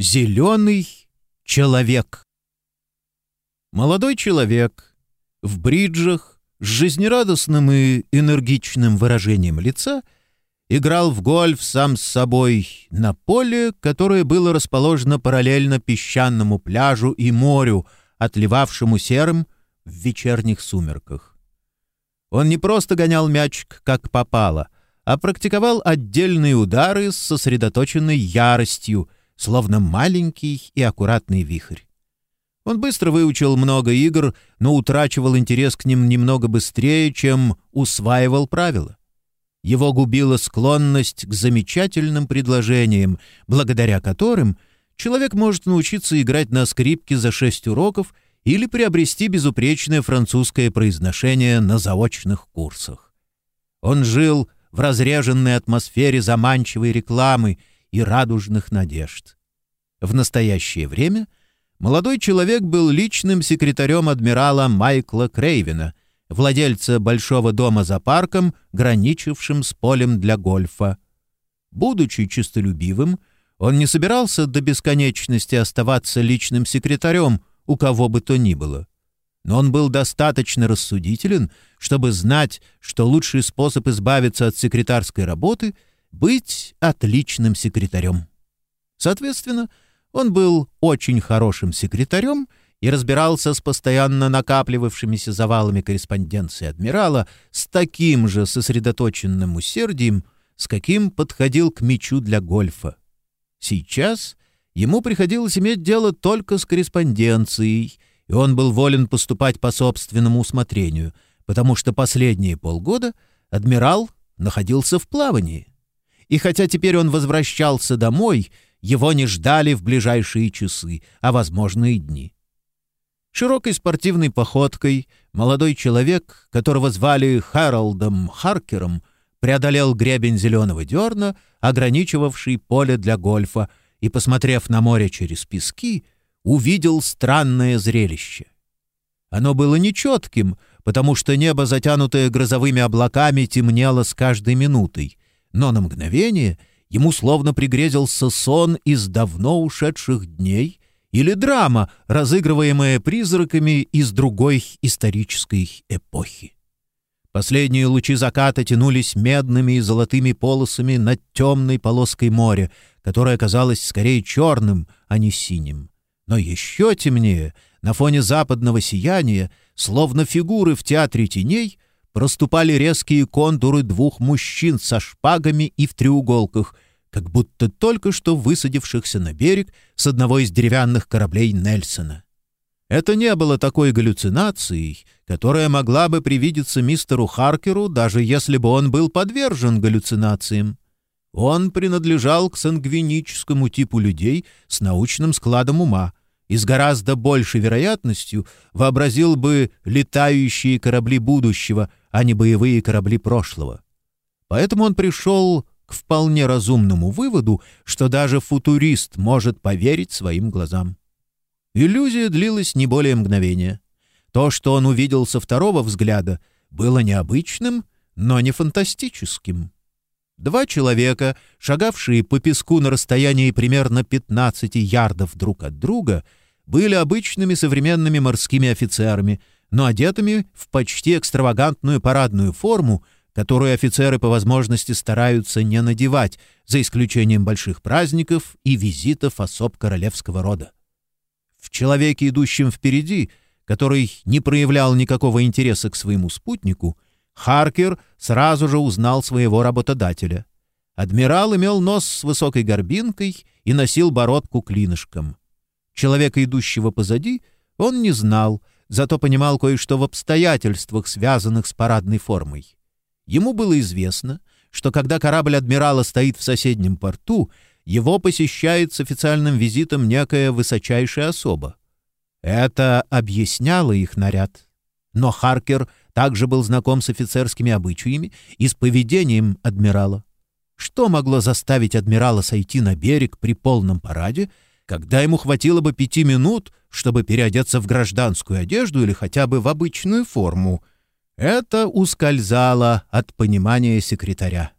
Зеленый человек. Молодой человек в бриджах с жизнерадостным и энергичным выражением лица играл в гольф сам с собой на поле, которое было расположено параллельно песчаному пляжу и морю, отливавшему серым в вечерних сумерках. Он не просто гонял мячик, как попало, а практиковал отдельные удары с сосредоточенной яростью — словно маленький и аккуратный вихрь. Он быстро выучил много игр, но утрачивал интерес к ним немного быстрее, чем усваивал правила. Его губила склонность к замечательным предложениям, благодаря которым человек может научиться играть на скрипке за шесть уроков или приобрести безупречное французское произношение на заочных курсах. Он жил в разреженной атмосфере заманчивой рекламы, и радужных надежд. В настоящее время молодой человек был личным секретарем адмирала Майкла Крейвена, владельца большого дома за парком, граничившим с полем для гольфа. Будучи честолюбивым, он не собирался до бесконечности оставаться личным секретарем у кого бы то ни было. Но он был достаточно рассудителен, чтобы знать, что лучший способ избавиться от секретарской работы — быть отличным секретарем. Соответственно, он был очень хорошим секретарем и разбирался с постоянно накапливавшимися завалами корреспонденции адмирала с таким же сосредоточенным усердием, с каким подходил к мячу для гольфа. Сейчас ему приходилось иметь дело только с корреспонденцией, и он был волен поступать по собственному усмотрению, потому что последние полгода адмирал находился в плавании и хотя теперь он возвращался домой, его не ждали в ближайшие часы, а, возможно, и дни. Широкой спортивной походкой молодой человек, которого звали Хэролдом Харкером, преодолел гребень зеленого дерна, ограничивавший поле для гольфа, и, посмотрев на море через пески, увидел странное зрелище. Оно было нечетким, потому что небо, затянутое грозовыми облаками, темнело с каждой минутой, но на мгновение ему словно пригрезился сон из давно ушедших дней или драма, разыгрываемая призраками из другой исторической эпохи. Последние лучи заката тянулись медными и золотыми полосами над темной полоской моря, которое казалось скорее черным, а не синим. Но еще темнее, на фоне западного сияния, словно фигуры в театре теней — проступали резкие контуры двух мужчин со шпагами и в треуголках, как будто только что высадившихся на берег с одного из деревянных кораблей Нельсона. Это не было такой галлюцинацией, которая могла бы привидеться мистеру Харкеру, даже если бы он был подвержен галлюцинациям. Он принадлежал к сангвиническому типу людей с научным складом ума, и с гораздо большей вероятностью вообразил бы летающие корабли будущего, а не боевые корабли прошлого. Поэтому он пришел к вполне разумному выводу, что даже футурист может поверить своим глазам. Иллюзия длилась не более мгновения. То, что он увидел со второго взгляда, было необычным, но не фантастическим. Два человека, шагавшие по песку на расстоянии примерно 15 ярдов друг от друга, были обычными современными морскими офицерами, но одетыми в почти экстравагантную парадную форму, которую офицеры по возможности стараются не надевать, за исключением больших праздников и визитов особ королевского рода. В человеке, идущем впереди, который не проявлял никакого интереса к своему спутнику, Харкер сразу же узнал своего работодателя. Адмирал имел нос с высокой горбинкой и носил бородку клинышком. Человека, идущего позади, он не знал, зато понимал кое-что в обстоятельствах, связанных с парадной формой. Ему было известно, что когда корабль адмирала стоит в соседнем порту, его посещает с официальным визитом некая высочайшая особа. Это объясняло их наряд. Но Харкер также был знаком с офицерскими обычаями и с поведением адмирала. Что могло заставить адмирала сойти на берег при полном параде, когда ему хватило бы пяти минут, чтобы переодеться в гражданскую одежду или хотя бы в обычную форму? Это ускользало от понимания секретаря.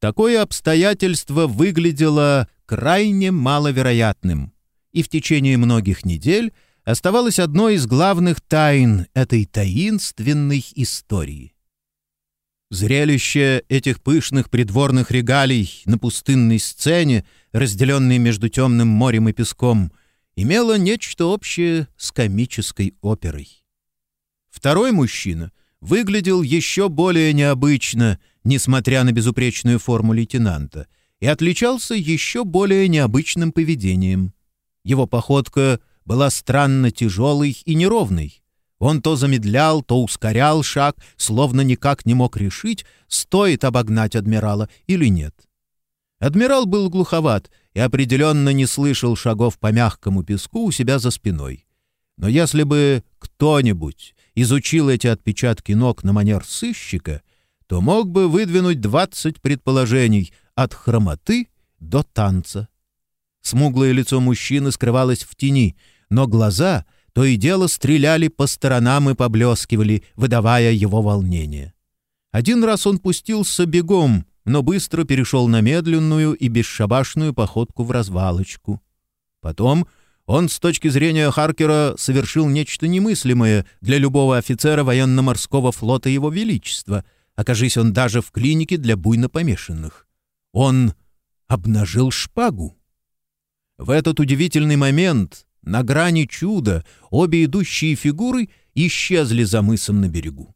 Такое обстоятельство выглядело крайне маловероятным, и в течение многих недель оставалось одной из главных тайн этой таинственной истории. Зрелище этих пышных придворных регалий на пустынной сцене, разделенной между темным морем и песком, имело нечто общее с комической оперой. Второй мужчина выглядел еще более необычно, несмотря на безупречную форму лейтенанта, и отличался еще более необычным поведением. Его походка была странно тяжелой и неровной, он то замедлял, то ускорял шаг, словно никак не мог решить, стоит обогнать адмирала или нет. Адмирал был глуховат и определенно не слышал шагов по мягкому песку у себя за спиной. Но если бы кто-нибудь изучил эти отпечатки ног на манер сыщика, то мог бы выдвинуть двадцать предположений от хромоты до танца. Смуглое лицо мужчины скрывалось в тени, но глаза — то и дело стреляли по сторонам и поблескивали, выдавая его волнение. Один раз он пустился бегом, но быстро перешел на медленную и бесшабашную походку в развалочку. Потом он, с точки зрения Харкера, совершил нечто немыслимое для любого офицера военно-морского флота Его Величества, окажись он даже в клинике для буйно помешанных. Он обнажил шпагу. В этот удивительный момент на грани чуда обе идущие фигуры исчезли за мысом на берегу.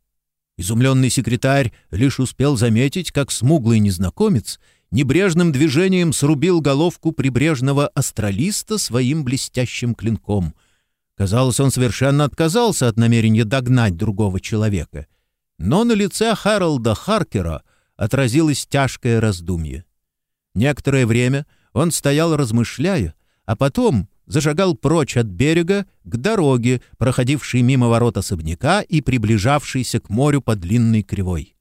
Изумленный секретарь лишь успел заметить, как смуглый незнакомец небрежным движением срубил головку прибрежного астралиста своим блестящим клинком. Казалось, он совершенно отказался от намерения догнать другого человека. Но на лице Харалда Харкера отразилось тяжкое раздумье. Некоторое время он стоял, размышляя, а потом зашагал прочь от берега к дороге, проходившей мимо ворот особняка и приближавшейся к морю по длинной кривой.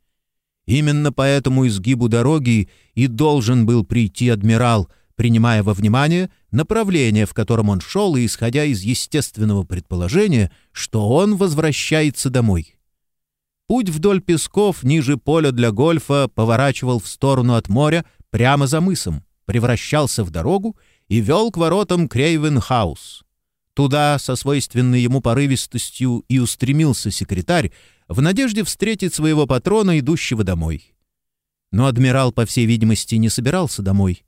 Именно по этому изгибу дороги и должен был прийти адмирал, принимая во внимание направление, в котором он шел, и исходя из естественного предположения, что он возвращается домой. Путь вдоль песков ниже поля для гольфа поворачивал в сторону от моря прямо за мысом, превращался в дорогу и вел к воротам Крейвенхаус. Туда со свойственной ему порывистостью и устремился секретарь в надежде встретить своего патрона, идущего домой. Но адмирал, по всей видимости, не собирался домой.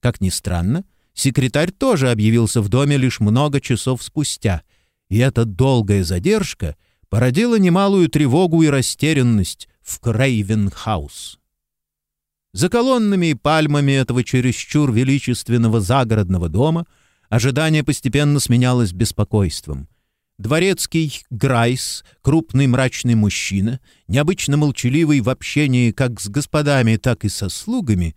Как ни странно, секретарь тоже объявился в доме лишь много часов спустя, и эта долгая задержка породила немалую тревогу и растерянность в Крейвенхаус. За колоннами и пальмами этого чересчур величественного загородного дома ожидание постепенно сменялось беспокойством. Дворецкий Грайс, крупный мрачный мужчина, необычно молчаливый в общении как с господами, так и со слугами,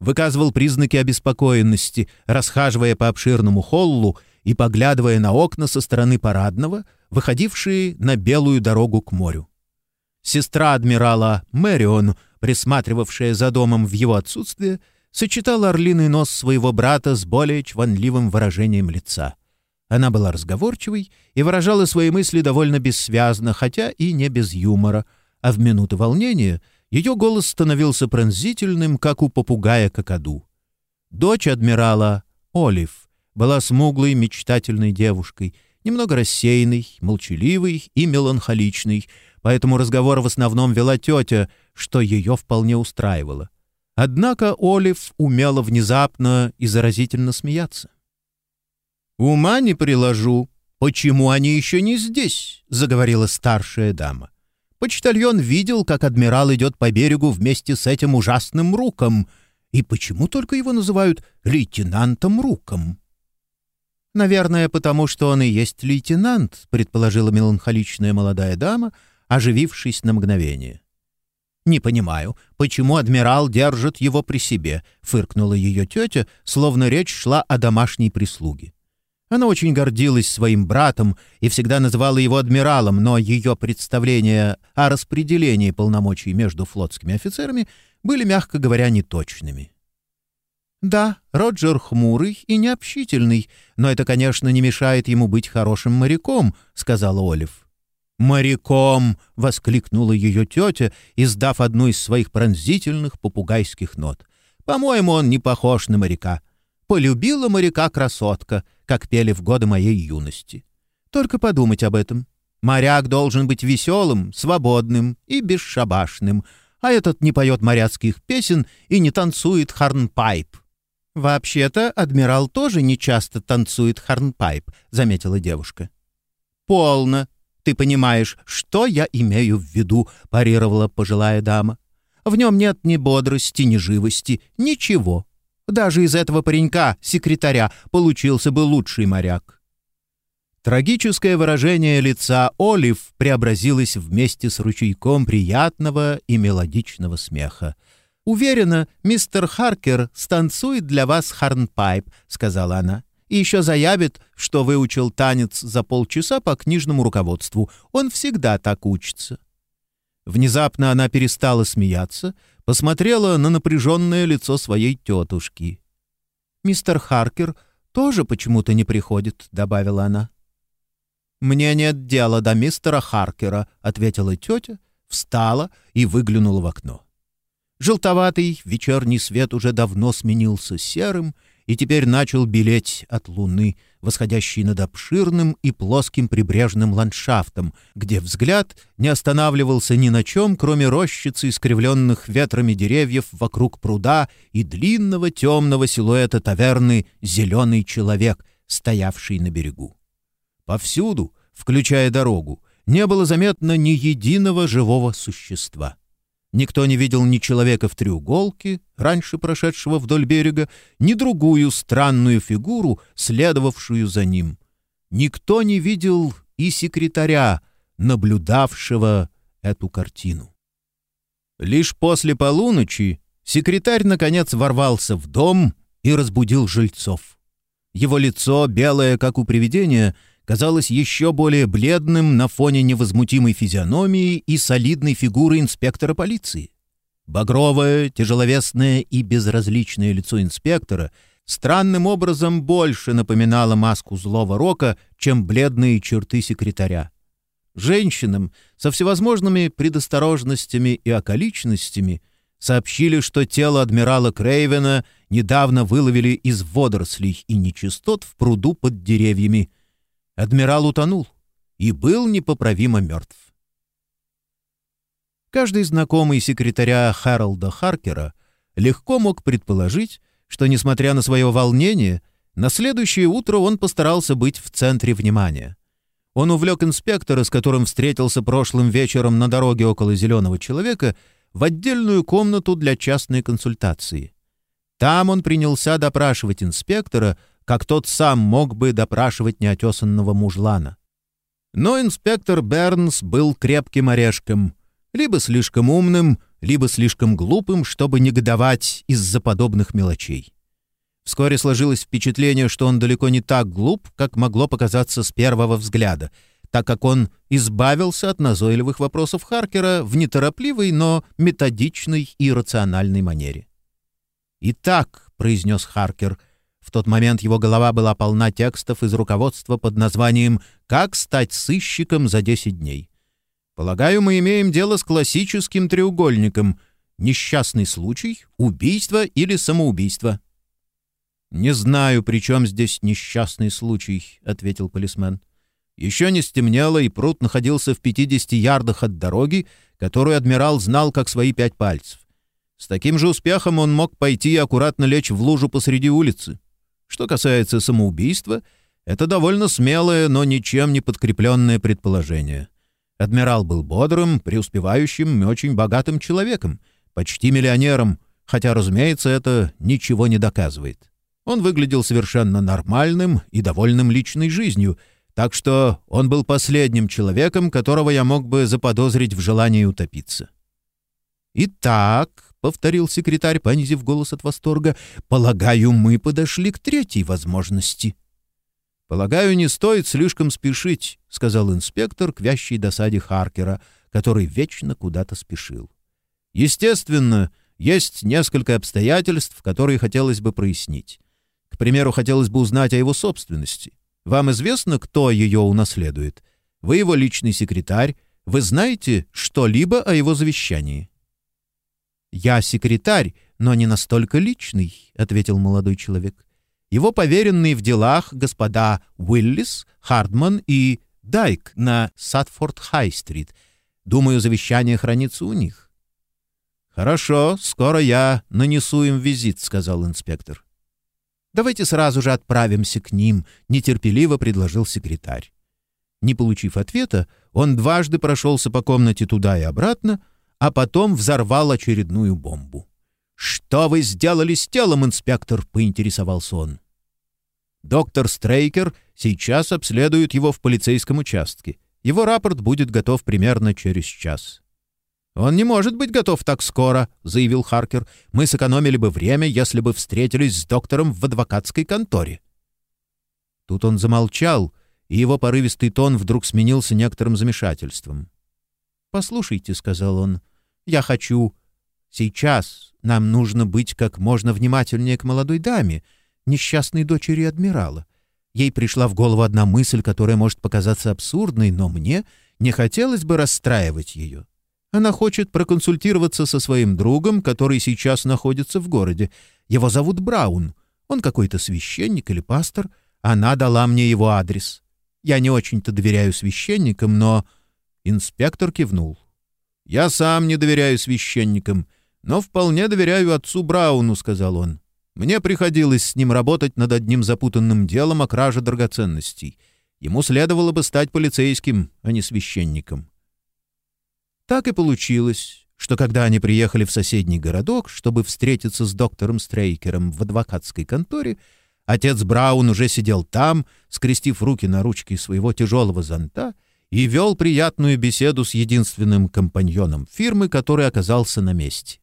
выказывал признаки обеспокоенности, расхаживая по обширному холлу и поглядывая на окна со стороны парадного, выходившие на белую дорогу к морю. Сестра адмирала Мэрион присматривавшая за домом в его отсутствие, сочетала орлиный нос своего брата с более чванливым выражением лица. Она была разговорчивой и выражала свои мысли довольно бессвязно, хотя и не без юмора, а в минуты волнения ее голос становился пронзительным, как у попугая какаду. Дочь адмирала, Олив, была смуглой, мечтательной девушкой, немного рассеянной, молчаливой и меланхоличной, поэтому разговор в основном вела тетя, что ее вполне устраивало. Однако Олив умела внезапно и заразительно смеяться. «Ума не приложу. Почему они еще не здесь?» — заговорила старшая дама. Почтальон видел, как адмирал идет по берегу вместе с этим ужасным Руком. И почему только его называют лейтенантом Руком? «Наверное, потому что он и есть лейтенант», — предположила меланхоличная молодая дама, оживившись на мгновение. «Не понимаю, почему адмирал держит его при себе», — фыркнула ее тетя, словно речь шла о домашней прислуге. Она очень гордилась своим братом и всегда называла его адмиралом, но ее представления о распределении полномочий между флотскими офицерами были, мягко говоря, неточными. «Да, Роджер хмурый и необщительный, но это, конечно, не мешает ему быть хорошим моряком», — сказала Олив. «Моряком!» — воскликнула ее тетя, издав одну из своих пронзительных попугайских нот. «По-моему, он не похож на моряка. Полюбила моряка красотка, как пели в годы моей юности. Только подумать об этом. Моряк должен быть веселым, свободным и бесшабашным, а этот не поет моряцких песен и не танцует харнпайп». «Вообще-то адмирал тоже не часто танцует харнпайп», — заметила девушка. «Полно. Ты понимаешь, что я имею в виду», — парировала пожилая дама. «В нем нет ни бодрости, ни живости, ничего. Даже из этого паренька, секретаря, получился бы лучший моряк». Трагическое выражение лица Олив преобразилось вместе с ручейком приятного и мелодичного смеха. «Уверена, мистер Харкер станцует для вас харнпайп», — сказала она. «И еще заявит, что выучил танец за полчаса по книжному руководству. Он всегда так учится». Внезапно она перестала смеяться, посмотрела на напряженное лицо своей тетушки. «Мистер Харкер тоже почему-то не приходит», — добавила она. «Мне нет дела до мистера Харкера», — ответила тетя, встала и выглянула в окно. Желтоватый вечерний свет уже давно сменился серым и теперь начал белеть от луны, восходящей над обширным и плоским прибрежным ландшафтом, где взгляд не останавливался ни на чем, кроме рощицы искривленных ветрами деревьев вокруг пруда и длинного темного силуэта таверны «Зеленый человек», стоявший на берегу. Повсюду, включая дорогу, не было заметно ни единого живого существа. Никто не видел ни человека в треуголке, раньше прошедшего вдоль берега, ни другую странную фигуру, следовавшую за ним. Никто не видел и секретаря, наблюдавшего эту картину. Лишь после полуночи секретарь, наконец, ворвался в дом и разбудил жильцов. Его лицо, белое, как у привидения, казалось еще более бледным на фоне невозмутимой физиономии и солидной фигуры инспектора полиции. Багровое, тяжеловесное и безразличное лицо инспектора странным образом больше напоминало маску злого рока, чем бледные черты секретаря. Женщинам со всевозможными предосторожностями и околичностями сообщили, что тело адмирала Крейвена недавно выловили из водорослей и нечистот в пруду под деревьями, Адмирал утонул и был непоправимо мертв. Каждый знакомый секретаря Харалда Харкера легко мог предположить, что, несмотря на свое волнение, на следующее утро он постарался быть в центре внимания. Он увлек инспектора, с которым встретился прошлым вечером на дороге около «Зеленого человека», в отдельную комнату для частной консультации. Там он принялся допрашивать инспектора, как тот сам мог бы допрашивать неотесанного мужлана. Но инспектор Бернс был крепким орешком, либо слишком умным, либо слишком глупым, чтобы негодовать из-за подобных мелочей. Вскоре сложилось впечатление, что он далеко не так глуп, как могло показаться с первого взгляда, так как он избавился от назойливых вопросов Харкера в неторопливой, но методичной и рациональной манере. «Итак», — произнес Харкер, в тот момент его голова была полна текстов из руководства под названием «Как стать сыщиком за 10 дней». Полагаю, мы имеем дело с классическим треугольником «Несчастный случай, убийство или самоубийство». «Не знаю, при чем здесь несчастный случай», — ответил полисмен. Еще не стемнело, и пруд находился в 50 ярдах от дороги, которую адмирал знал как свои пять пальцев. С таким же успехом он мог пойти и аккуратно лечь в лужу посреди улицы. Что касается самоубийства, это довольно смелое, но ничем не подкрепленное предположение. Адмирал был бодрым, преуспевающим и очень богатым человеком, почти миллионером, хотя, разумеется, это ничего не доказывает. Он выглядел совершенно нормальным и довольным личной жизнью, так что он был последним человеком, которого я мог бы заподозрить в желании утопиться. «Итак», — повторил секретарь, понизив голос от восторга, — «полагаю, мы подошли к третьей возможности». «Полагаю, не стоит слишком спешить», — сказал инспектор к вящей досаде Харкера, который вечно куда-то спешил. «Естественно, есть несколько обстоятельств, которые хотелось бы прояснить. К примеру, хотелось бы узнать о его собственности. Вам известно, кто ее унаследует? Вы его личный секретарь. Вы знаете что-либо о его завещании?» «Я секретарь, но не настолько личный», — ответил молодой человек. «Его поверенные в делах господа Уиллис, Хардман и Дайк на Сатфорд-Хай-стрит. Думаю, завещание хранится у них». «Хорошо, скоро я нанесу им визит», — сказал инспектор. «Давайте сразу же отправимся к ним», — нетерпеливо предложил секретарь. Не получив ответа, он дважды прошелся по комнате туда и обратно, а потом взорвал очередную бомбу. «Что вы сделали с телом, инспектор?» — поинтересовался он. Доктор Стрейкер сейчас обследует его в полицейском участке. Его рапорт будет готов примерно через час. «Он не может быть готов так скоро», — заявил Харкер. «Мы сэкономили бы время, если бы встретились с доктором в адвокатской конторе». Тут он замолчал, и его порывистый тон вдруг сменился некоторым замешательством. «Послушайте», — сказал он, — «я хочу... Сейчас нам нужно быть как можно внимательнее к молодой даме, несчастной дочери адмирала. Ей пришла в голову одна мысль, которая может показаться абсурдной, но мне не хотелось бы расстраивать ее. Она хочет проконсультироваться со своим другом, который сейчас находится в городе. Его зовут Браун. Он какой-то священник или пастор. Она дала мне его адрес. Я не очень-то доверяю священникам, но...» Инспектор кивнул. «Я сам не доверяю священникам, но вполне доверяю отцу Брауну», — сказал он. «Мне приходилось с ним работать над одним запутанным делом о краже драгоценностей. Ему следовало бы стать полицейским, а не священником». Так и получилось, что когда они приехали в соседний городок, чтобы встретиться с доктором Стрейкером в адвокатской конторе, отец Браун уже сидел там, скрестив руки на ручке своего тяжелого зонта, и вел приятную беседу с единственным компаньоном фирмы, который оказался на месте.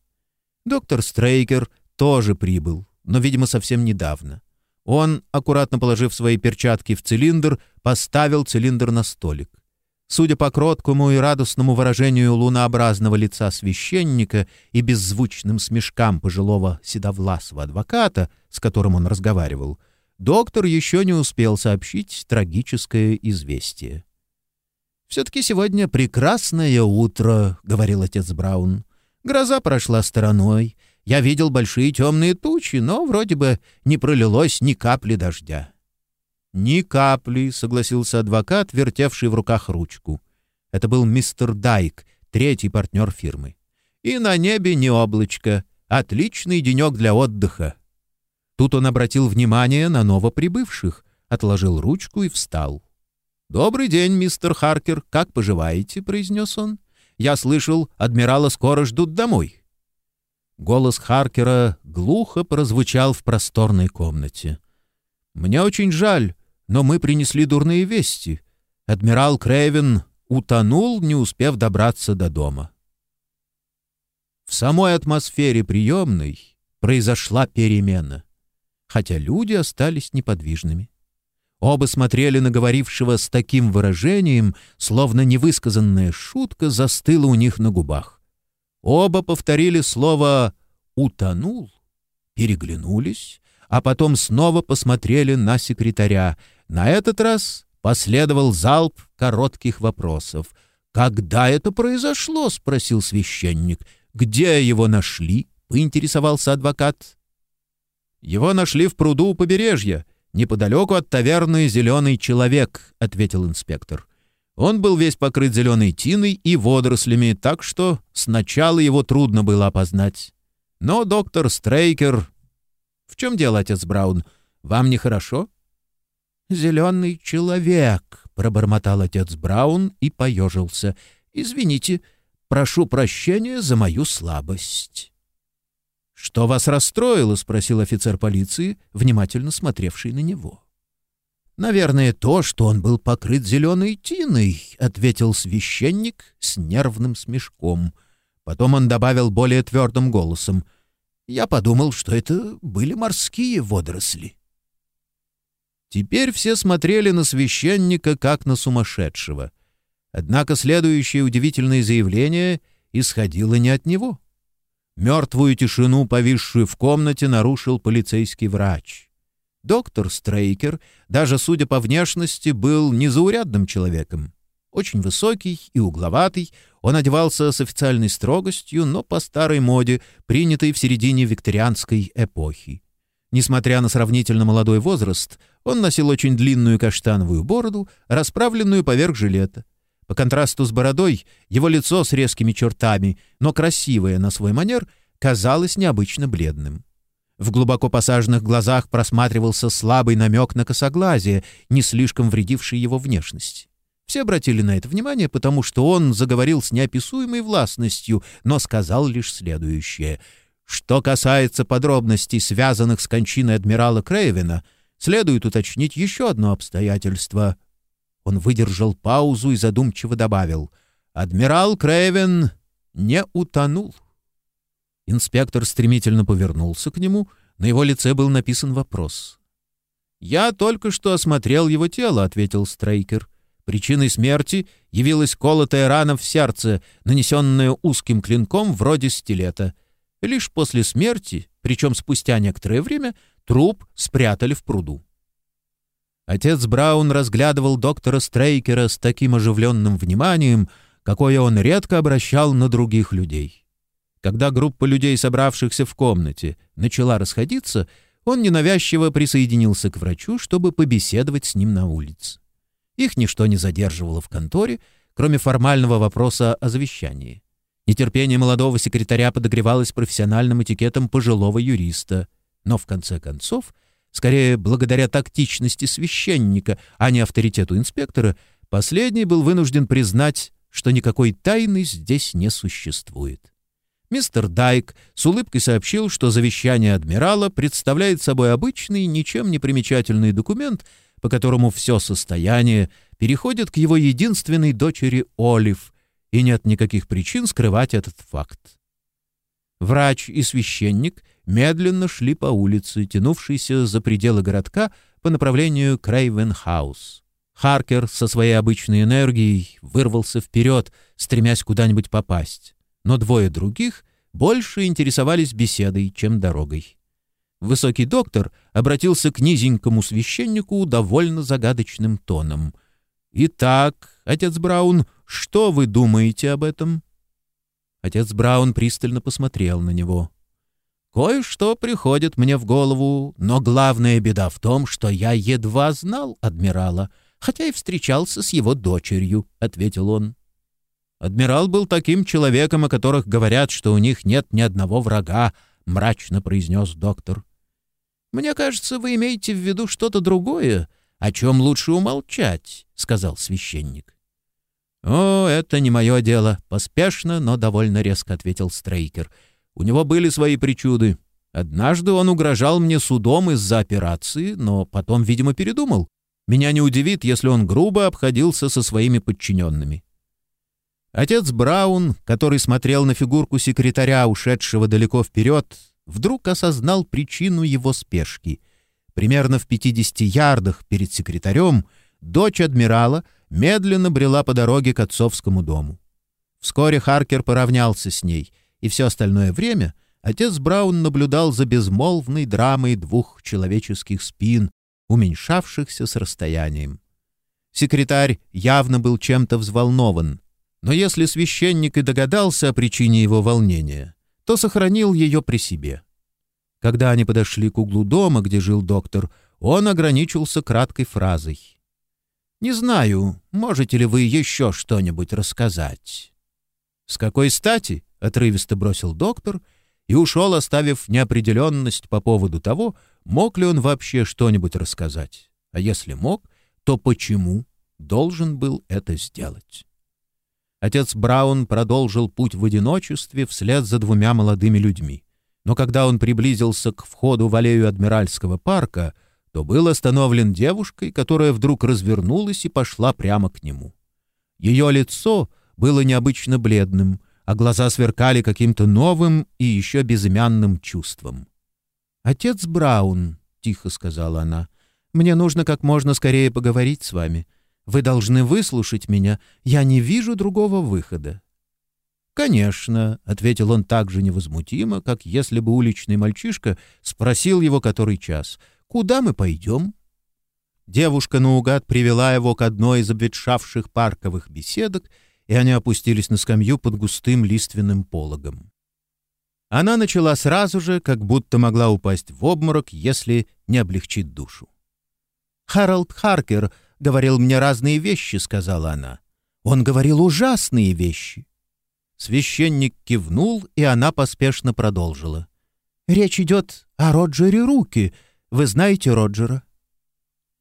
Доктор Стрейкер тоже прибыл, но, видимо, совсем недавно. Он, аккуратно положив свои перчатки в цилиндр, поставил цилиндр на столик. Судя по кроткому и радостному выражению лунообразного лица священника и беззвучным смешкам пожилого седовласого адвоката, с которым он разговаривал, доктор еще не успел сообщить трагическое известие. «Все-таки сегодня прекрасное утро», — говорил отец Браун. «Гроза прошла стороной. Я видел большие темные тучи, но вроде бы не пролилось ни капли дождя. «Ни капли», — согласился адвокат, вертевший в руках ручку. Это был мистер Дайк, третий партнер фирмы. «И на небе не облачко. Отличный денек для отдыха». Тут он обратил внимание на новоприбывших, отложил ручку и встал. «Добрый день, мистер Харкер. Как поживаете?» — произнес он. «Я слышал, адмирала скоро ждут домой». Голос Харкера глухо прозвучал в просторной комнате. «Мне очень жаль, но мы принесли дурные вести. Адмирал Крейвен утонул, не успев добраться до дома. В самой атмосфере приемной произошла перемена, хотя люди остались неподвижными. Оба смотрели на говорившего с таким выражением, словно невысказанная шутка застыла у них на губах. Оба повторили слово «утонул», переглянулись, а потом снова посмотрели на секретаря, на этот раз последовал залп коротких вопросов. «Когда это произошло?» — спросил священник. «Где его нашли?» — поинтересовался адвокат. «Его нашли в пруду у побережья, неподалеку от таверны «Зеленый человек», — ответил инспектор. Он был весь покрыт зеленой тиной и водорослями, так что сначала его трудно было опознать. Но доктор Стрейкер... «В чем дело, отец Браун? Вам нехорошо?» «Зеленый человек», — пробормотал отец Браун и поежился. «Извините, прошу прощения за мою слабость». «Что вас расстроило?» — спросил офицер полиции, внимательно смотревший на него. «Наверное, то, что он был покрыт зеленой тиной», — ответил священник с нервным смешком. Потом он добавил более твердым голосом. «Я подумал, что это были морские водоросли». Теперь все смотрели на священника как на сумасшедшего. Однако следующее удивительное заявление исходило не от него. Мертвую тишину, повисшую в комнате, нарушил полицейский врач. Доктор Стрейкер, даже судя по внешности, был незаурядным человеком. Очень высокий и угловатый, он одевался с официальной строгостью, но по старой моде, принятой в середине викторианской эпохи. Несмотря на сравнительно молодой возраст, он носил очень длинную каштановую бороду, расправленную поверх жилета. По контрасту с бородой, его лицо с резкими чертами, но красивое на свой манер, казалось необычно бледным. В глубоко посаженных глазах просматривался слабый намек на косоглазие, не слишком вредивший его внешность. Все обратили на это внимание, потому что он заговорил с неописуемой властностью, но сказал лишь следующее. Что касается подробностей, связанных с кончиной адмирала Крейвена, следует уточнить еще одно обстоятельство. Он выдержал паузу и задумчиво добавил. «Адмирал Крейвен не утонул». Инспектор стремительно повернулся к нему, на его лице был написан вопрос. «Я только что осмотрел его тело», — ответил Стрейкер. Причиной смерти явилась колотая рана в сердце, нанесенная узким клинком вроде стилета. Лишь после смерти, причем спустя некоторое время, труп спрятали в пруду. Отец Браун разглядывал доктора Стрейкера с таким оживленным вниманием, какое он редко обращал на других людей. Когда группа людей, собравшихся в комнате, начала расходиться, он ненавязчиво присоединился к врачу, чтобы побеседовать с ним на улице. Их ничто не задерживало в конторе, кроме формального вопроса о завещании. Нетерпение молодого секретаря подогревалось профессиональным этикетом пожилого юриста. Но в конце концов, скорее благодаря тактичности священника, а не авторитету инспектора, последний был вынужден признать, что никакой тайны здесь не существует. Мистер Дайк с улыбкой сообщил, что завещание адмирала представляет собой обычный, ничем не примечательный документ, по которому все состояние переходит к его единственной дочери Олив, и нет никаких причин скрывать этот факт. Врач и священник медленно шли по улице, тянувшейся за пределы городка по направлению к Рейвенхаус. Харкер со своей обычной энергией вырвался вперед, стремясь куда-нибудь попасть, но двое других больше интересовались беседой, чем дорогой. Высокий доктор обратился к низенькому священнику довольно загадочным тоном. «Итак, отец Браун, что вы думаете об этом?» Отец Браун пристально посмотрел на него. «Кое-что приходит мне в голову, но главная беда в том, что я едва знал адмирала, хотя и встречался с его дочерью», — ответил он. «Адмирал был таким человеком, о которых говорят, что у них нет ни одного врага», — мрачно произнес доктор. «Мне кажется, вы имеете в виду что-то другое, о чем лучше умолчать», — сказал священник. «О, это не мое дело», — поспешно, но довольно резко ответил Стрейкер. «У него были свои причуды. Однажды он угрожал мне судом из-за операции, но потом, видимо, передумал. Меня не удивит, если он грубо обходился со своими подчиненными». Отец Браун, который смотрел на фигурку секретаря, ушедшего далеко вперед, вдруг осознал причину его спешки. Примерно в 50 ярдах перед секретарем дочь адмирала медленно брела по дороге к отцовскому дому. Вскоре Харкер поравнялся с ней, и все остальное время отец Браун наблюдал за безмолвной драмой двух человеческих спин, уменьшавшихся с расстоянием. Секретарь явно был чем-то взволнован, но если священник и догадался о причине его волнения, то сохранил ее при себе. Когда они подошли к углу дома, где жил доктор, он ограничился краткой фразой. «Не знаю, можете ли вы еще что-нибудь рассказать?» «С какой стати?» — отрывисто бросил доктор и ушел, оставив неопределенность по поводу того, мог ли он вообще что-нибудь рассказать. А если мог, то почему должен был это сделать? Отец Браун продолжил путь в одиночестве вслед за двумя молодыми людьми. Но когда он приблизился к входу в аллею Адмиральского парка, то был остановлен девушкой, которая вдруг развернулась и пошла прямо к нему. Ее лицо было необычно бледным, а глаза сверкали каким-то новым и еще безымянным чувством. «Отец Браун», — тихо сказала она, — «мне нужно как можно скорее поговорить с вами. Вы должны выслушать меня. Я не вижу другого выхода». «Конечно», — ответил он так же невозмутимо, как если бы уличный мальчишка спросил его который час. «Куда мы пойдем?» девушка наугад привела его к одной из обветшавших парковых беседок, и они опустились на скамью под густым лиственным пологом. Она начала сразу же, как будто могла упасть в обморок, если не облегчит душу. «Харалд Харкер говорил мне разные вещи», — сказала она. «Он говорил ужасные вещи». Священник кивнул, и она поспешно продолжила. «Речь идет о Роджере Руки. Вы знаете Роджера?»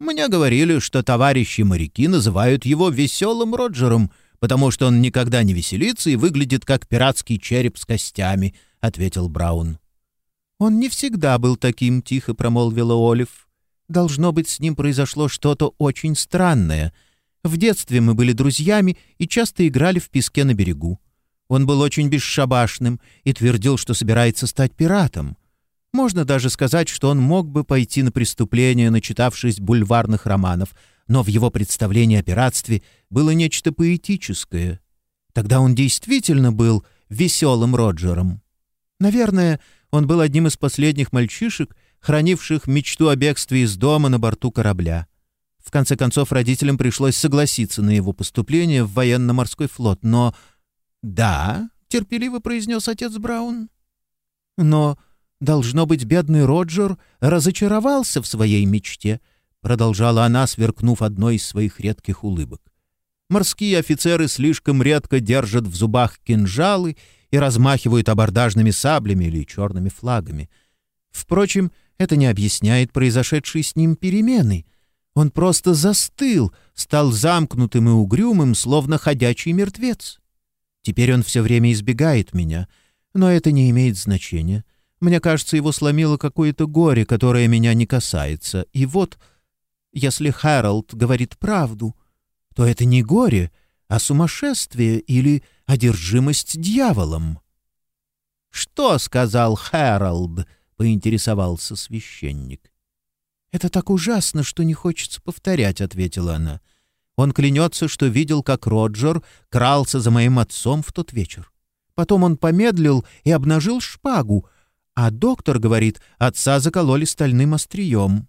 «Мне говорили, что товарищи-моряки называют его веселым Роджером, потому что он никогда не веселится и выглядит как пиратский череп с костями», — ответил Браун. «Он не всегда был таким», — тихо промолвила Олив. Должно быть, с ним произошло что-то очень странное. В детстве мы были друзьями и часто играли в песке на берегу. Он был очень бесшабашным и твердил, что собирается стать пиратом. Можно даже сказать, что он мог бы пойти на преступление, начитавшись бульварных романов, но в его представлении о пиратстве было нечто поэтическое. Тогда он действительно был веселым Роджером. Наверное, он был одним из последних мальчишек, хранивших мечту о бегстве из дома на борту корабля. В конце концов, родителям пришлось согласиться на его поступление в военно-морской флот, но... «Да», — терпеливо произнес отец Браун. «Но, должно быть, бедный Роджер разочаровался в своей мечте», — продолжала она, сверкнув одной из своих редких улыбок. «Морские офицеры слишком редко держат в зубах кинжалы и размахивают абордажными саблями или черными флагами. Впрочем, это не объясняет произошедшие с ним перемены. Он просто застыл, стал замкнутым и угрюмым, словно ходячий мертвец. Теперь он все время избегает меня, но это не имеет значения. Мне кажется, его сломило какое-то горе, которое меня не касается. И вот, если Хэролд говорит правду, то это не горе, а сумасшествие или одержимость дьяволом. «Что сказал Хэролд?» поинтересовался священник. «Это так ужасно, что не хочется повторять», — ответила она. «Он клянется, что видел, как Роджер крался за моим отцом в тот вечер. Потом он помедлил и обнажил шпагу, а доктор говорит, отца закололи стальным острием.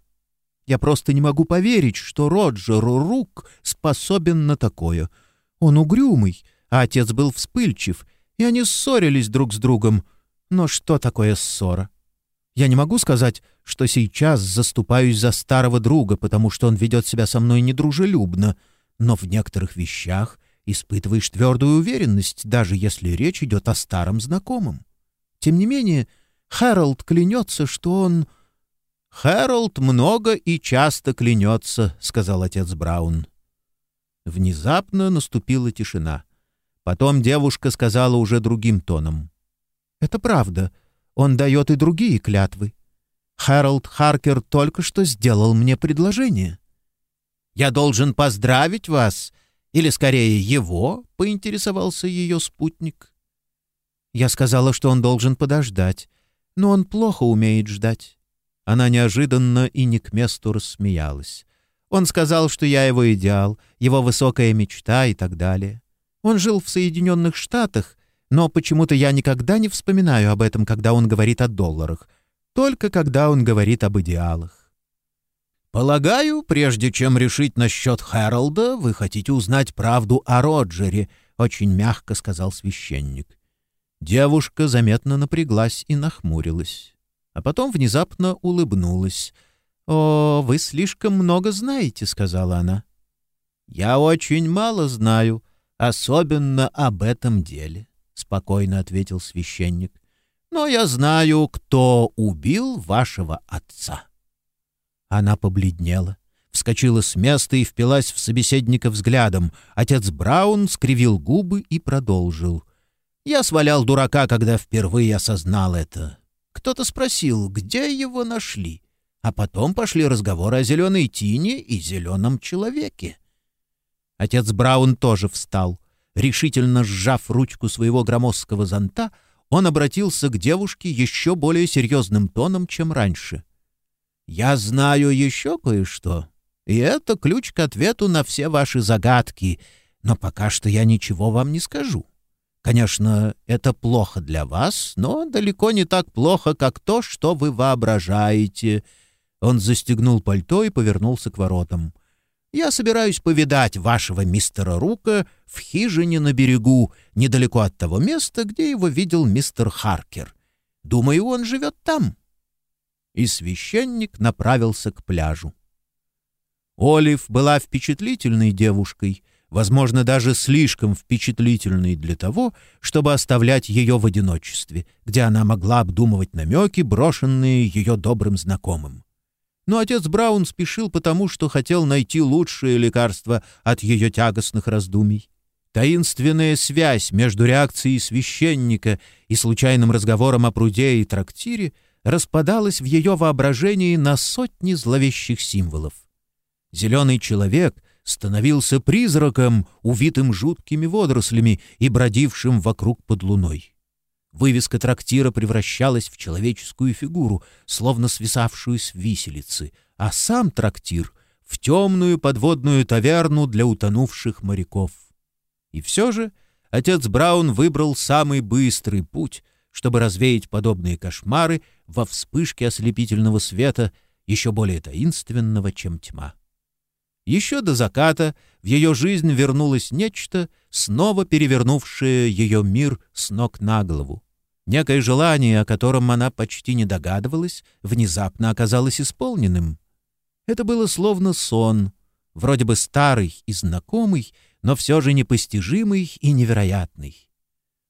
Я просто не могу поверить, что Роджер Рук способен на такое. Он угрюмый, а отец был вспыльчив, и они ссорились друг с другом. Но что такое ссора? Я не могу сказать, что сейчас заступаюсь за старого друга, потому что он ведет себя со мной недружелюбно, но в некоторых вещах испытываешь твердую уверенность, даже если речь идет о старом знакомом. Тем не менее, Хэролд клянется, что он... «Хэролд много и часто клянется», — сказал отец Браун. Внезапно наступила тишина. Потом девушка сказала уже другим тоном. «Это правда. Он дает и другие клятвы. Хэролд Харкер только что сделал мне предложение. «Я должен поздравить вас, или, скорее, его?» — поинтересовался ее спутник. Я сказала, что он должен подождать, но он плохо умеет ждать. Она неожиданно и не к месту рассмеялась. Он сказал, что я его идеал, его высокая мечта и так далее. Он жил в Соединенных Штатах но почему-то я никогда не вспоминаю об этом, когда он говорит о долларах, только когда он говорит об идеалах. «Полагаю, прежде чем решить насчет Хэролда, вы хотите узнать правду о Роджере», — очень мягко сказал священник. Девушка заметно напряглась и нахмурилась, а потом внезапно улыбнулась. «О, вы слишком много знаете», — сказала она. «Я очень мало знаю, особенно об этом деле». — спокойно ответил священник. «Но я знаю, кто убил вашего отца». Она побледнела, вскочила с места и впилась в собеседника взглядом. Отец Браун скривил губы и продолжил. «Я свалял дурака, когда впервые осознал это. Кто-то спросил, где его нашли, а потом пошли разговоры о зеленой тине и зеленом человеке». Отец Браун тоже встал. Решительно сжав ручку своего громоздкого зонта, он обратился к девушке еще более серьезным тоном, чем раньше. «Я знаю еще кое-что, и это ключ к ответу на все ваши загадки, но пока что я ничего вам не скажу. Конечно, это плохо для вас, но далеко не так плохо, как то, что вы воображаете. Он застегнул пальто и повернулся к воротам. «Я собираюсь повидать вашего мистера Рука в хижине на берегу, недалеко от того места, где его видел мистер Харкер. Думаю, он живет там». И священник направился к пляжу. Олив была впечатлительной девушкой, возможно, даже слишком впечатлительной для того, чтобы оставлять ее в одиночестве, где она могла обдумывать намеки, брошенные ее добрым знакомым. Но отец Браун спешил потому, что хотел найти лучшее лекарство от ее тягостных раздумий. Таинственная связь между реакцией священника и случайным разговором о пруде и трактире распадалась в ее воображении на сотни зловещих символов. Зеленый человек становился призраком, увитым жуткими водорослями и бродившим вокруг под луной. Вывеска трактира превращалась в человеческую фигуру, словно свисавшую с виселицы, а сам трактир — в темную подводную таверну для утонувших моряков. И все же отец Браун выбрал самый быстрый путь, чтобы развеять подобные кошмары во вспышке ослепительного света, еще более таинственного, чем тьма. Еще до заката в ее жизнь вернулось нечто, снова перевернувшее ее мир с ног на голову. Некое желание, о котором она почти не догадывалась, внезапно оказалось исполненным. Это было словно сон, вроде бы старый и знакомый, но все же непостижимый и невероятный.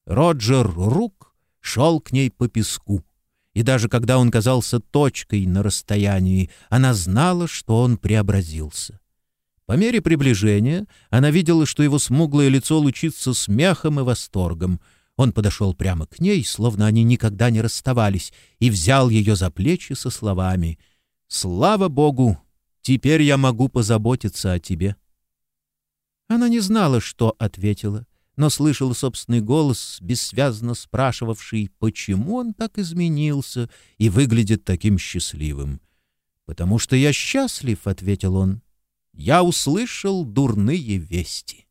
Роджер Рук шел к ней по песку, и даже когда он казался точкой на расстоянии, она знала, что он преобразился. По мере приближения она видела, что его смуглое лицо лучится смехом и восторгом. Он подошел прямо к ней, словно они никогда не расставались, и взял ее за плечи со словами «Слава Богу! Теперь я могу позаботиться о тебе». Она не знала, что ответила, но слышала собственный голос, бессвязно спрашивавший, почему он так изменился и выглядит таким счастливым. «Потому что я счастлив», — ответил он я услышал дурные вести.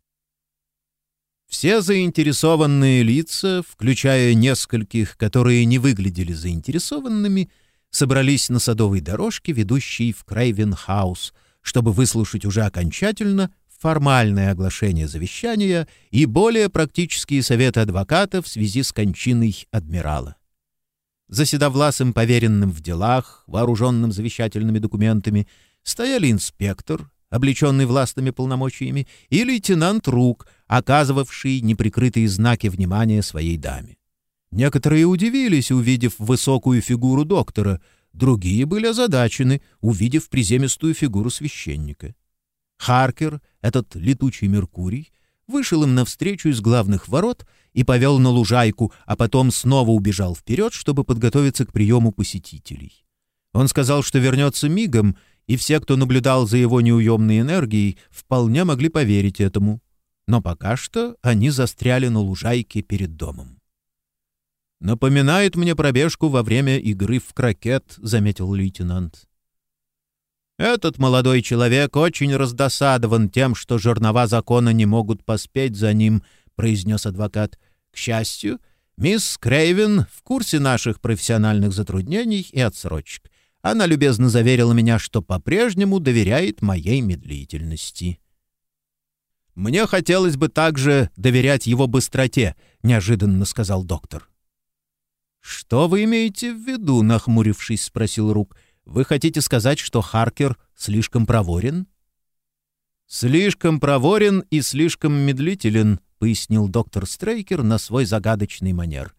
Все заинтересованные лица, включая нескольких, которые не выглядели заинтересованными, собрались на садовой дорожке, ведущей в Крейвенхаус, чтобы выслушать уже окончательно формальное оглашение завещания и более практические советы адвоката в связи с кончиной адмирала. Заседовласым поверенным в делах, вооруженным завещательными документами, стояли инспектор, облеченный властными полномочиями, и лейтенант Рук, оказывавший неприкрытые знаки внимания своей даме. Некоторые удивились, увидев высокую фигуру доктора, другие были озадачены, увидев приземистую фигуру священника. Харкер, этот летучий Меркурий, вышел им навстречу из главных ворот и повел на лужайку, а потом снова убежал вперед, чтобы подготовиться к приему посетителей. Он сказал, что вернется мигом, и все, кто наблюдал за его неуемной энергией, вполне могли поверить этому. Но пока что они застряли на лужайке перед домом. «Напоминает мне пробежку во время игры в крокет», — заметил лейтенант. «Этот молодой человек очень раздосадован тем, что жернова закона не могут поспеть за ним», — произнес адвокат. «К счастью, мисс Крейвен в курсе наших профессиональных затруднений и отсрочек. Она любезно заверила меня, что по-прежнему доверяет моей медлительности. «Мне хотелось бы также доверять его быстроте», — неожиданно сказал доктор. «Что вы имеете в виду?» — нахмурившись, спросил Рук. «Вы хотите сказать, что Харкер слишком проворен?» «Слишком проворен и слишком медлителен», — пояснил доктор Стрейкер на свой загадочный манер.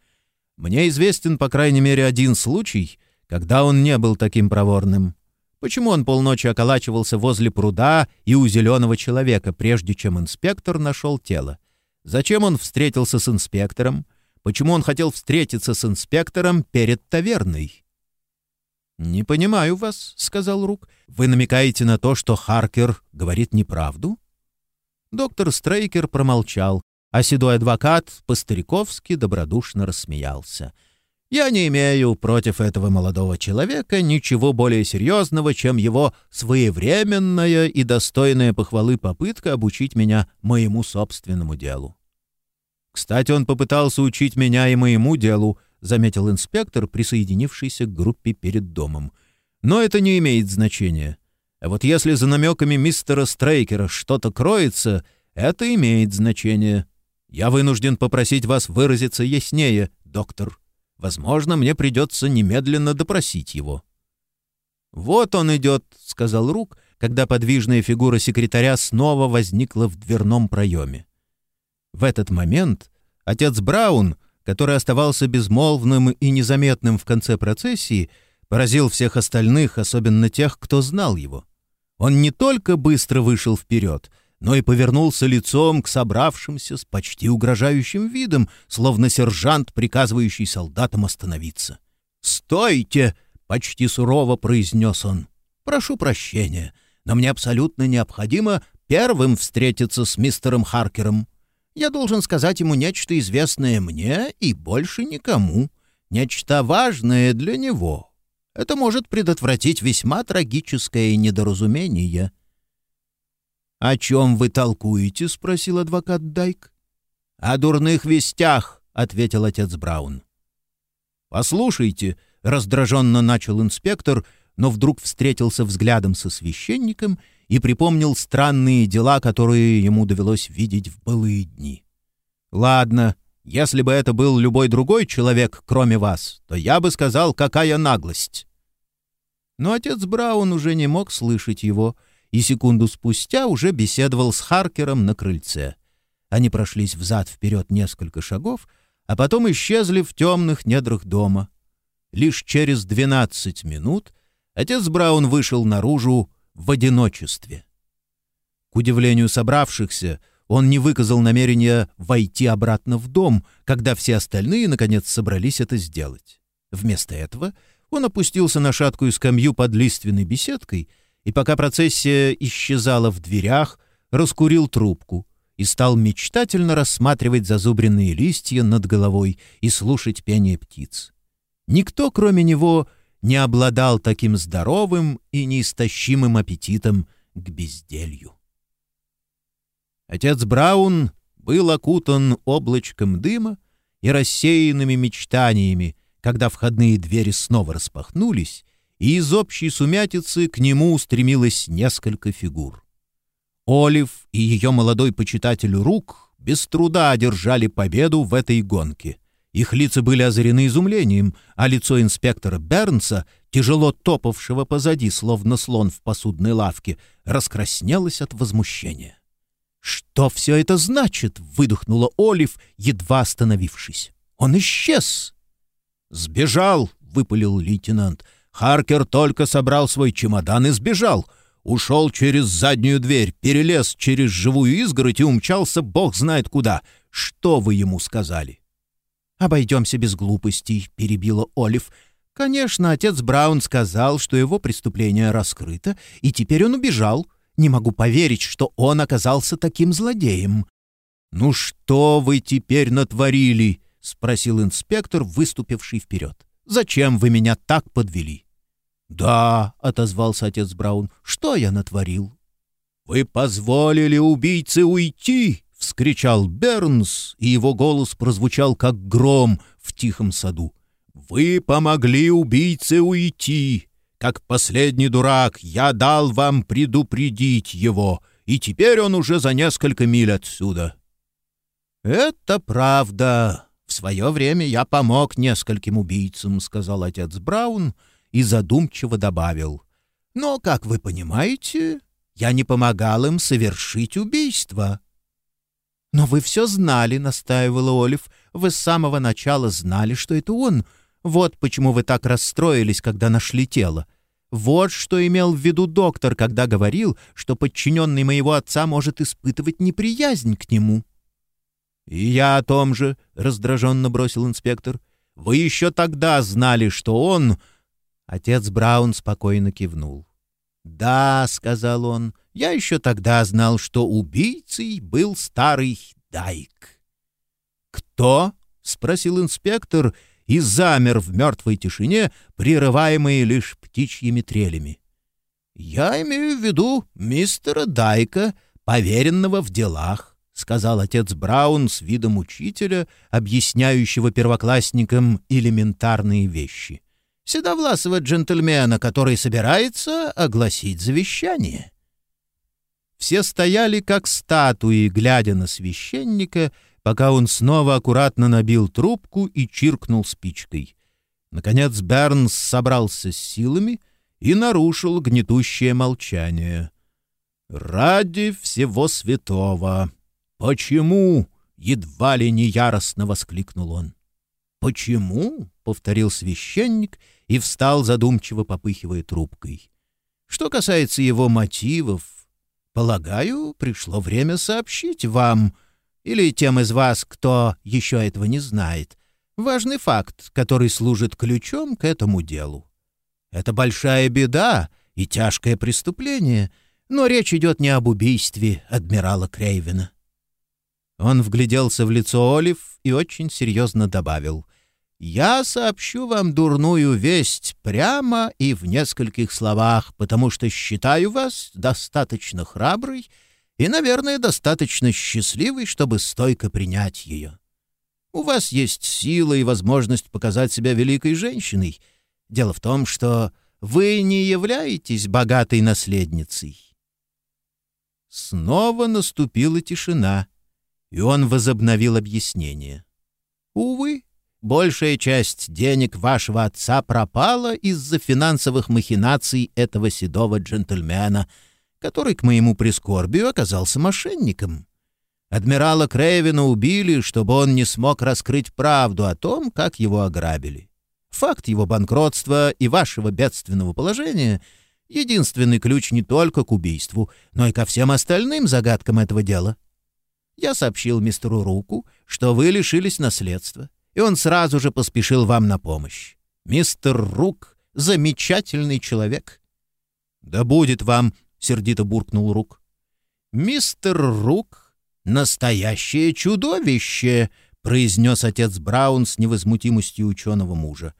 «Мне известен, по крайней мере, один случай, когда он не был таким проворным? Почему он полночи околачивался возле пруда и у зеленого человека, прежде чем инспектор нашел тело? Зачем он встретился с инспектором? Почему он хотел встретиться с инспектором перед таверной? «Не понимаю вас», — сказал Рук. «Вы намекаете на то, что Харкер говорит неправду?» Доктор Стрейкер промолчал, а седой адвокат по-стариковски добродушно рассмеялся — я не имею против этого молодого человека ничего более серьезного, чем его своевременная и достойная похвалы попытка обучить меня моему собственному делу. Кстати, он попытался учить меня и моему делу, заметил инспектор, присоединившийся к группе перед домом. Но это не имеет значения. А вот если за намеками мистера Стрейкера что-то кроется, это имеет значение. Я вынужден попросить вас выразиться яснее, доктор. Возможно, мне придется немедленно допросить его». «Вот он идет», — сказал Рук, когда подвижная фигура секретаря снова возникла в дверном проеме. В этот момент отец Браун, который оставался безмолвным и незаметным в конце процессии, поразил всех остальных, особенно тех, кто знал его. Он не только быстро вышел вперед, но и повернулся лицом к собравшимся с почти угрожающим видом, словно сержант, приказывающий солдатам остановиться. «Стойте!» — почти сурово произнес он. «Прошу прощения, но мне абсолютно необходимо первым встретиться с мистером Харкером. Я должен сказать ему нечто известное мне и больше никому, нечто важное для него. Это может предотвратить весьма трагическое недоразумение». «О чем вы толкуете?» — спросил адвокат Дайк. «О дурных вестях», — ответил отец Браун. «Послушайте», — раздраженно начал инспектор, но вдруг встретился взглядом со священником и припомнил странные дела, которые ему довелось видеть в былые дни. «Ладно, если бы это был любой другой человек, кроме вас, то я бы сказал, какая наглость». Но отец Браун уже не мог слышать его — и секунду спустя уже беседовал с Харкером на крыльце. Они прошлись взад-вперед несколько шагов, а потом исчезли в темных недрах дома. Лишь через двенадцать минут отец Браун вышел наружу в одиночестве. К удивлению собравшихся, он не выказал намерения войти обратно в дом, когда все остальные, наконец, собрались это сделать. Вместо этого он опустился на шаткую скамью под лиственной беседкой — и пока процессия исчезала в дверях, раскурил трубку и стал мечтательно рассматривать зазубренные листья над головой и слушать пение птиц. Никто, кроме него, не обладал таким здоровым и неистощимым аппетитом к безделью. Отец Браун был окутан облачком дыма и рассеянными мечтаниями, когда входные двери снова распахнулись, и из общей сумятицы к нему устремилось несколько фигур. Олив и ее молодой почитатель Рук без труда одержали победу в этой гонке. Их лица были озарены изумлением, а лицо инспектора Бернса, тяжело топавшего позади, словно слон в посудной лавке, раскраснелось от возмущения. «Что все это значит?» — выдохнула Олив, едва остановившись. «Он исчез!» «Сбежал!» — выпалил лейтенант. Харкер только собрал свой чемодан и сбежал. Ушел через заднюю дверь, перелез через живую изгородь и умчался бог знает куда. Что вы ему сказали?» «Обойдемся без глупостей», — перебила Олив. «Конечно, отец Браун сказал, что его преступление раскрыто, и теперь он убежал. Не могу поверить, что он оказался таким злодеем». «Ну что вы теперь натворили?» — спросил инспектор, выступивший вперед. «Зачем вы меня так подвели?» «Да», — отозвался отец Браун, — «что я натворил?» «Вы позволили убийце уйти!» — вскричал Бернс, и его голос прозвучал, как гром в тихом саду. «Вы помогли убийце уйти! Как последний дурак, я дал вам предупредить его, и теперь он уже за несколько миль отсюда». «Это правда. В свое время я помог нескольким убийцам», — сказал отец Браун, — и задумчиво добавил. «Но, как вы понимаете, я не помогал им совершить убийство». «Но вы все знали», — настаивала Олив. «Вы с самого начала знали, что это он. Вот почему вы так расстроились, когда нашли тело. Вот что имел в виду доктор, когда говорил, что подчиненный моего отца может испытывать неприязнь к нему». «И я о том же», — раздраженно бросил инспектор. «Вы еще тогда знали, что он Отец Браун спокойно кивнул. «Да», — сказал он, — «я еще тогда знал, что убийцей был старый Дайк». «Кто?» — спросил инспектор и замер в мертвой тишине, прерываемой лишь птичьими трелями. «Я имею в виду мистера Дайка, поверенного в делах», — сказал отец Браун с видом учителя, объясняющего первоклассникам элементарные вещи. Седовласого джентльмена, который собирается огласить завещание. Все стояли как статуи, глядя на священника, пока он снова аккуратно набил трубку и чиркнул спичкой. Наконец Бернс собрался с силами и нарушил гнетущее молчание. «Ради всего святого! Почему?» — едва ли не яростно воскликнул он. «Почему?» — повторил священник и встал задумчиво, попыхивая трубкой. «Что касается его мотивов, полагаю, пришло время сообщить вам, или тем из вас, кто еще этого не знает, важный факт, который служит ключом к этому делу. Это большая беда и тяжкое преступление, но речь идет не об убийстве адмирала Крейвена». Он вгляделся в лицо Олив и очень серьезно добавил — я сообщу вам дурную весть прямо и в нескольких словах, потому что считаю вас достаточно храброй и, наверное, достаточно счастливой, чтобы стойко принять ее. У вас есть сила и возможность показать себя великой женщиной. Дело в том, что вы не являетесь богатой наследницей. Снова наступила тишина, и он возобновил объяснение. Увы, Большая часть денег вашего отца пропала из-за финансовых махинаций этого седого джентльмена, который, к моему прискорбию, оказался мошенником. Адмирала Крейвена убили, чтобы он не смог раскрыть правду о том, как его ограбили. Факт его банкротства и вашего бедственного положения — единственный ключ не только к убийству, но и ко всем остальным загадкам этого дела. Я сообщил мистеру Руку, что вы лишились наследства и он сразу же поспешил вам на помощь. Мистер Рук — замечательный человек. — Да будет вам, — сердито буркнул Рук. — Мистер Рук — настоящее чудовище, — произнес отец Браун с невозмутимостью ученого мужа.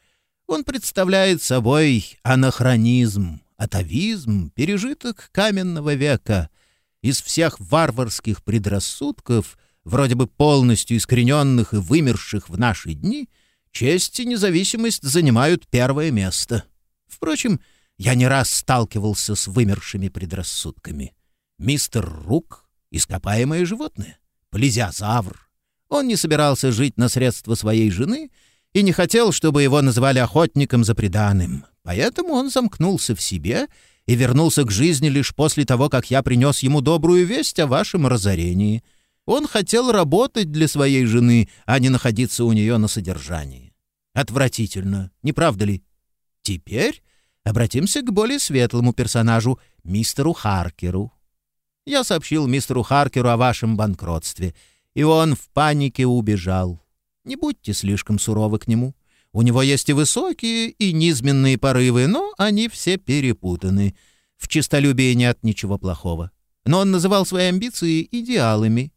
Он представляет собой анахронизм, атовизм, пережиток каменного века. Из всех варварских предрассудков — вроде бы полностью искорененных и вымерших в наши дни, честь и независимость занимают первое место. Впрочем, я не раз сталкивался с вымершими предрассудками. Мистер Рук — ископаемое животное, плезиозавр. Он не собирался жить на средства своей жены и не хотел, чтобы его называли охотником за преданным. Поэтому он замкнулся в себе и вернулся к жизни лишь после того, как я принес ему добрую весть о вашем разорении — он хотел работать для своей жены, а не находиться у нее на содержании. Отвратительно, не правда ли? Теперь обратимся к более светлому персонажу, мистеру Харкеру. Я сообщил мистеру Харкеру о вашем банкротстве, и он в панике убежал. Не будьте слишком суровы к нему. У него есть и высокие, и низменные порывы, но они все перепутаны. В честолюбии нет ничего плохого. Но он называл свои амбиции идеалами,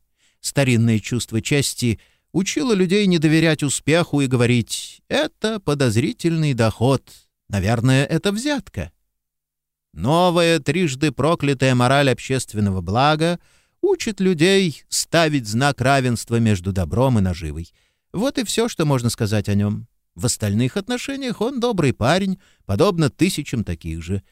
старинное чувство чести учило людей не доверять успеху и говорить «это подозрительный доход, наверное, это взятка». Новая, трижды проклятая мораль общественного блага учит людей ставить знак равенства между добром и наживой. Вот и все, что можно сказать о нем. В остальных отношениях он добрый парень, подобно тысячам таких же.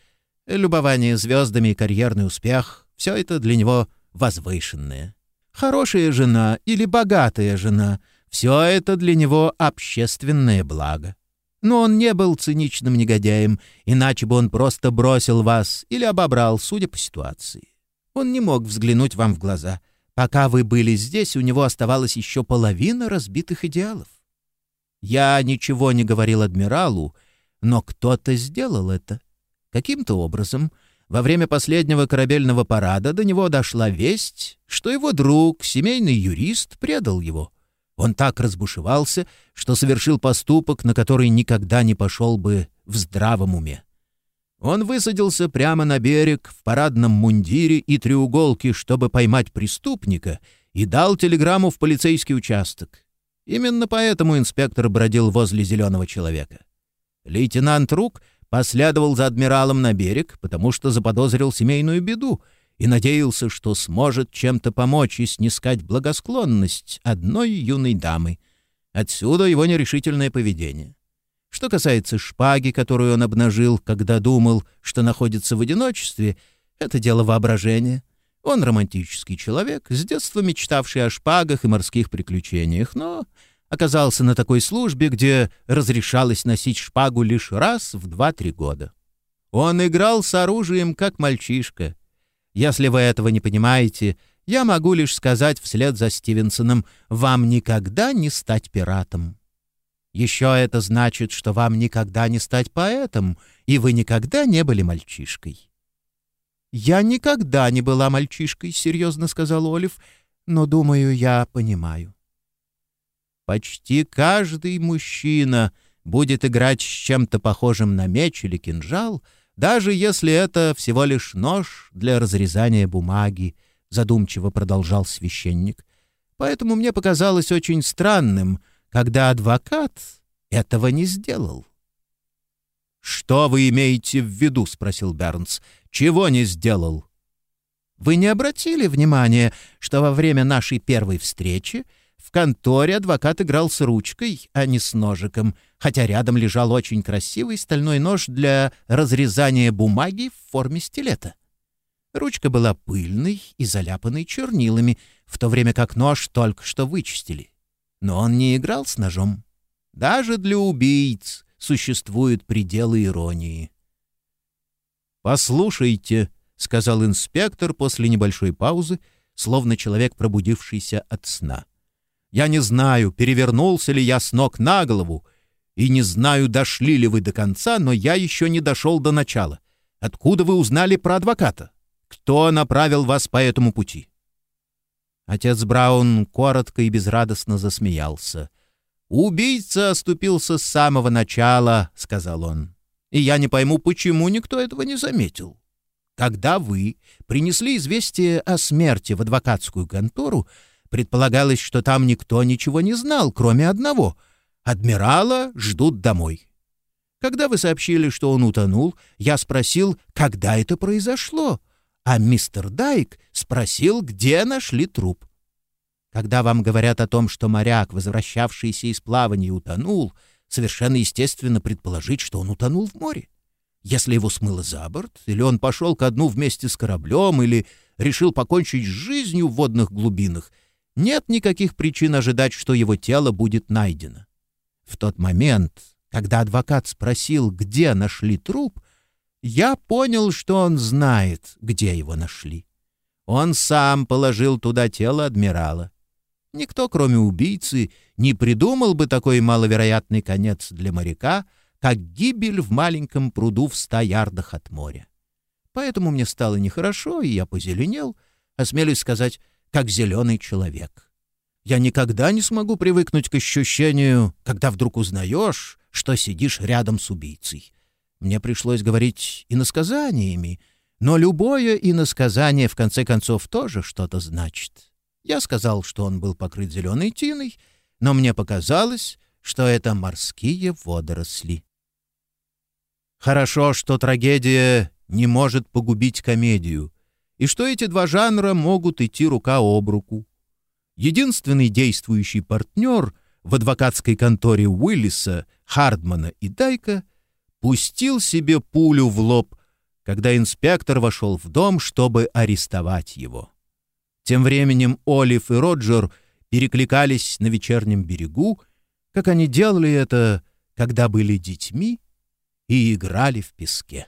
Любование звездами и карьерный успех — все это для него возвышенное. Хорошая жена или богатая жена — все это для него общественное благо. Но он не был циничным негодяем, иначе бы он просто бросил вас или обобрал, судя по ситуации. Он не мог взглянуть вам в глаза. Пока вы были здесь, у него оставалась еще половина разбитых идеалов. Я ничего не говорил адмиралу, но кто-то сделал это. Каким-то образом — во время последнего корабельного парада до него дошла весть, что его друг, семейный юрист, предал его. Он так разбушевался, что совершил поступок, на который никогда не пошел бы в здравом уме. Он высадился прямо на берег в парадном мундире и треуголке, чтобы поймать преступника, и дал телеграмму в полицейский участок. Именно поэтому инспектор бродил возле зеленого человека. Лейтенант Рук — последовал за адмиралом на берег, потому что заподозрил семейную беду и надеялся, что сможет чем-то помочь и снискать благосклонность одной юной дамы. Отсюда его нерешительное поведение. Что касается шпаги, которую он обнажил, когда думал, что находится в одиночестве, это дело воображения. Он романтический человек, с детства мечтавший о шпагах и морских приключениях, но оказался на такой службе, где разрешалось носить шпагу лишь раз в два-три года. Он играл с оружием, как мальчишка. Если вы этого не понимаете, я могу лишь сказать вслед за Стивенсоном, вам никогда не стать пиратом. Еще это значит, что вам никогда не стать поэтом, и вы никогда не были мальчишкой. «Я никогда не была мальчишкой», — серьезно сказал Олив, «но, думаю, я понимаю». Почти каждый мужчина будет играть с чем-то похожим на меч или кинжал, даже если это всего лишь нож для разрезания бумаги, задумчиво продолжал священник. Поэтому мне показалось очень странным, когда адвокат этого не сделал. «Что вы имеете в виду?» — спросил Бернс. «Чего не сделал?» «Вы не обратили внимания, что во время нашей первой встречи в конторе адвокат играл с ручкой, а не с ножиком, хотя рядом лежал очень красивый стальной нож для разрезания бумаги в форме стилета?» Ручка была пыльной и заляпанной чернилами, в то время как нож только что вычистили. Но он не играл с ножом. Даже для убийц существуют пределы иронии. «Послушайте», — сказал инспектор после небольшой паузы, словно человек, пробудившийся от сна. «Я не знаю, перевернулся ли я с ног на голову, и не знаю, дошли ли вы до конца, но я еще не дошел до начала. Откуда вы узнали про адвоката? Кто направил вас по этому пути?» Отец Браун коротко и безрадостно засмеялся — «Убийца оступился с самого начала», — сказал он. «И я не пойму, почему никто этого не заметил. Когда вы принесли известие о смерти в адвокатскую контору, предполагалось, что там никто ничего не знал, кроме одного — адмирала ждут домой. Когда вы сообщили, что он утонул, я спросил, когда это произошло, а мистер Дайк спросил, где нашли труп. Когда вам говорят о том, что моряк, возвращавшийся из плавания, утонул, совершенно естественно предположить, что он утонул в море. Если его смыло за борт, или он пошел ко дну вместе с кораблем, или решил покончить с жизнью в водных глубинах, нет никаких причин ожидать, что его тело будет найдено. В тот момент, когда адвокат спросил, где нашли труп, я понял, что он знает, где его нашли. Он сам положил туда тело адмирала. Никто, кроме убийцы, не придумал бы такой маловероятный конец для моряка, как гибель в маленьком пруду в ста ярдах от моря. Поэтому мне стало нехорошо, и я позеленел, осмелюсь сказать, как зеленый человек. Я никогда не смогу привыкнуть к ощущению, когда вдруг узнаешь, что сидишь рядом с убийцей. Мне пришлось говорить иносказаниями, но любое иносказание, в конце концов, тоже что-то значит. Я сказал, что он был покрыт зеленой тиной, но мне показалось, что это морские водоросли. Хорошо, что трагедия не может погубить комедию, и что эти два жанра могут идти рука об руку. Единственный действующий партнер в адвокатской конторе Уиллиса, Хардмана и Дайка пустил себе пулю в лоб, когда инспектор вошел в дом, чтобы арестовать его. Тем временем Олив и Роджер перекликались на вечернем берегу, как они делали это, когда были детьми и играли в песке.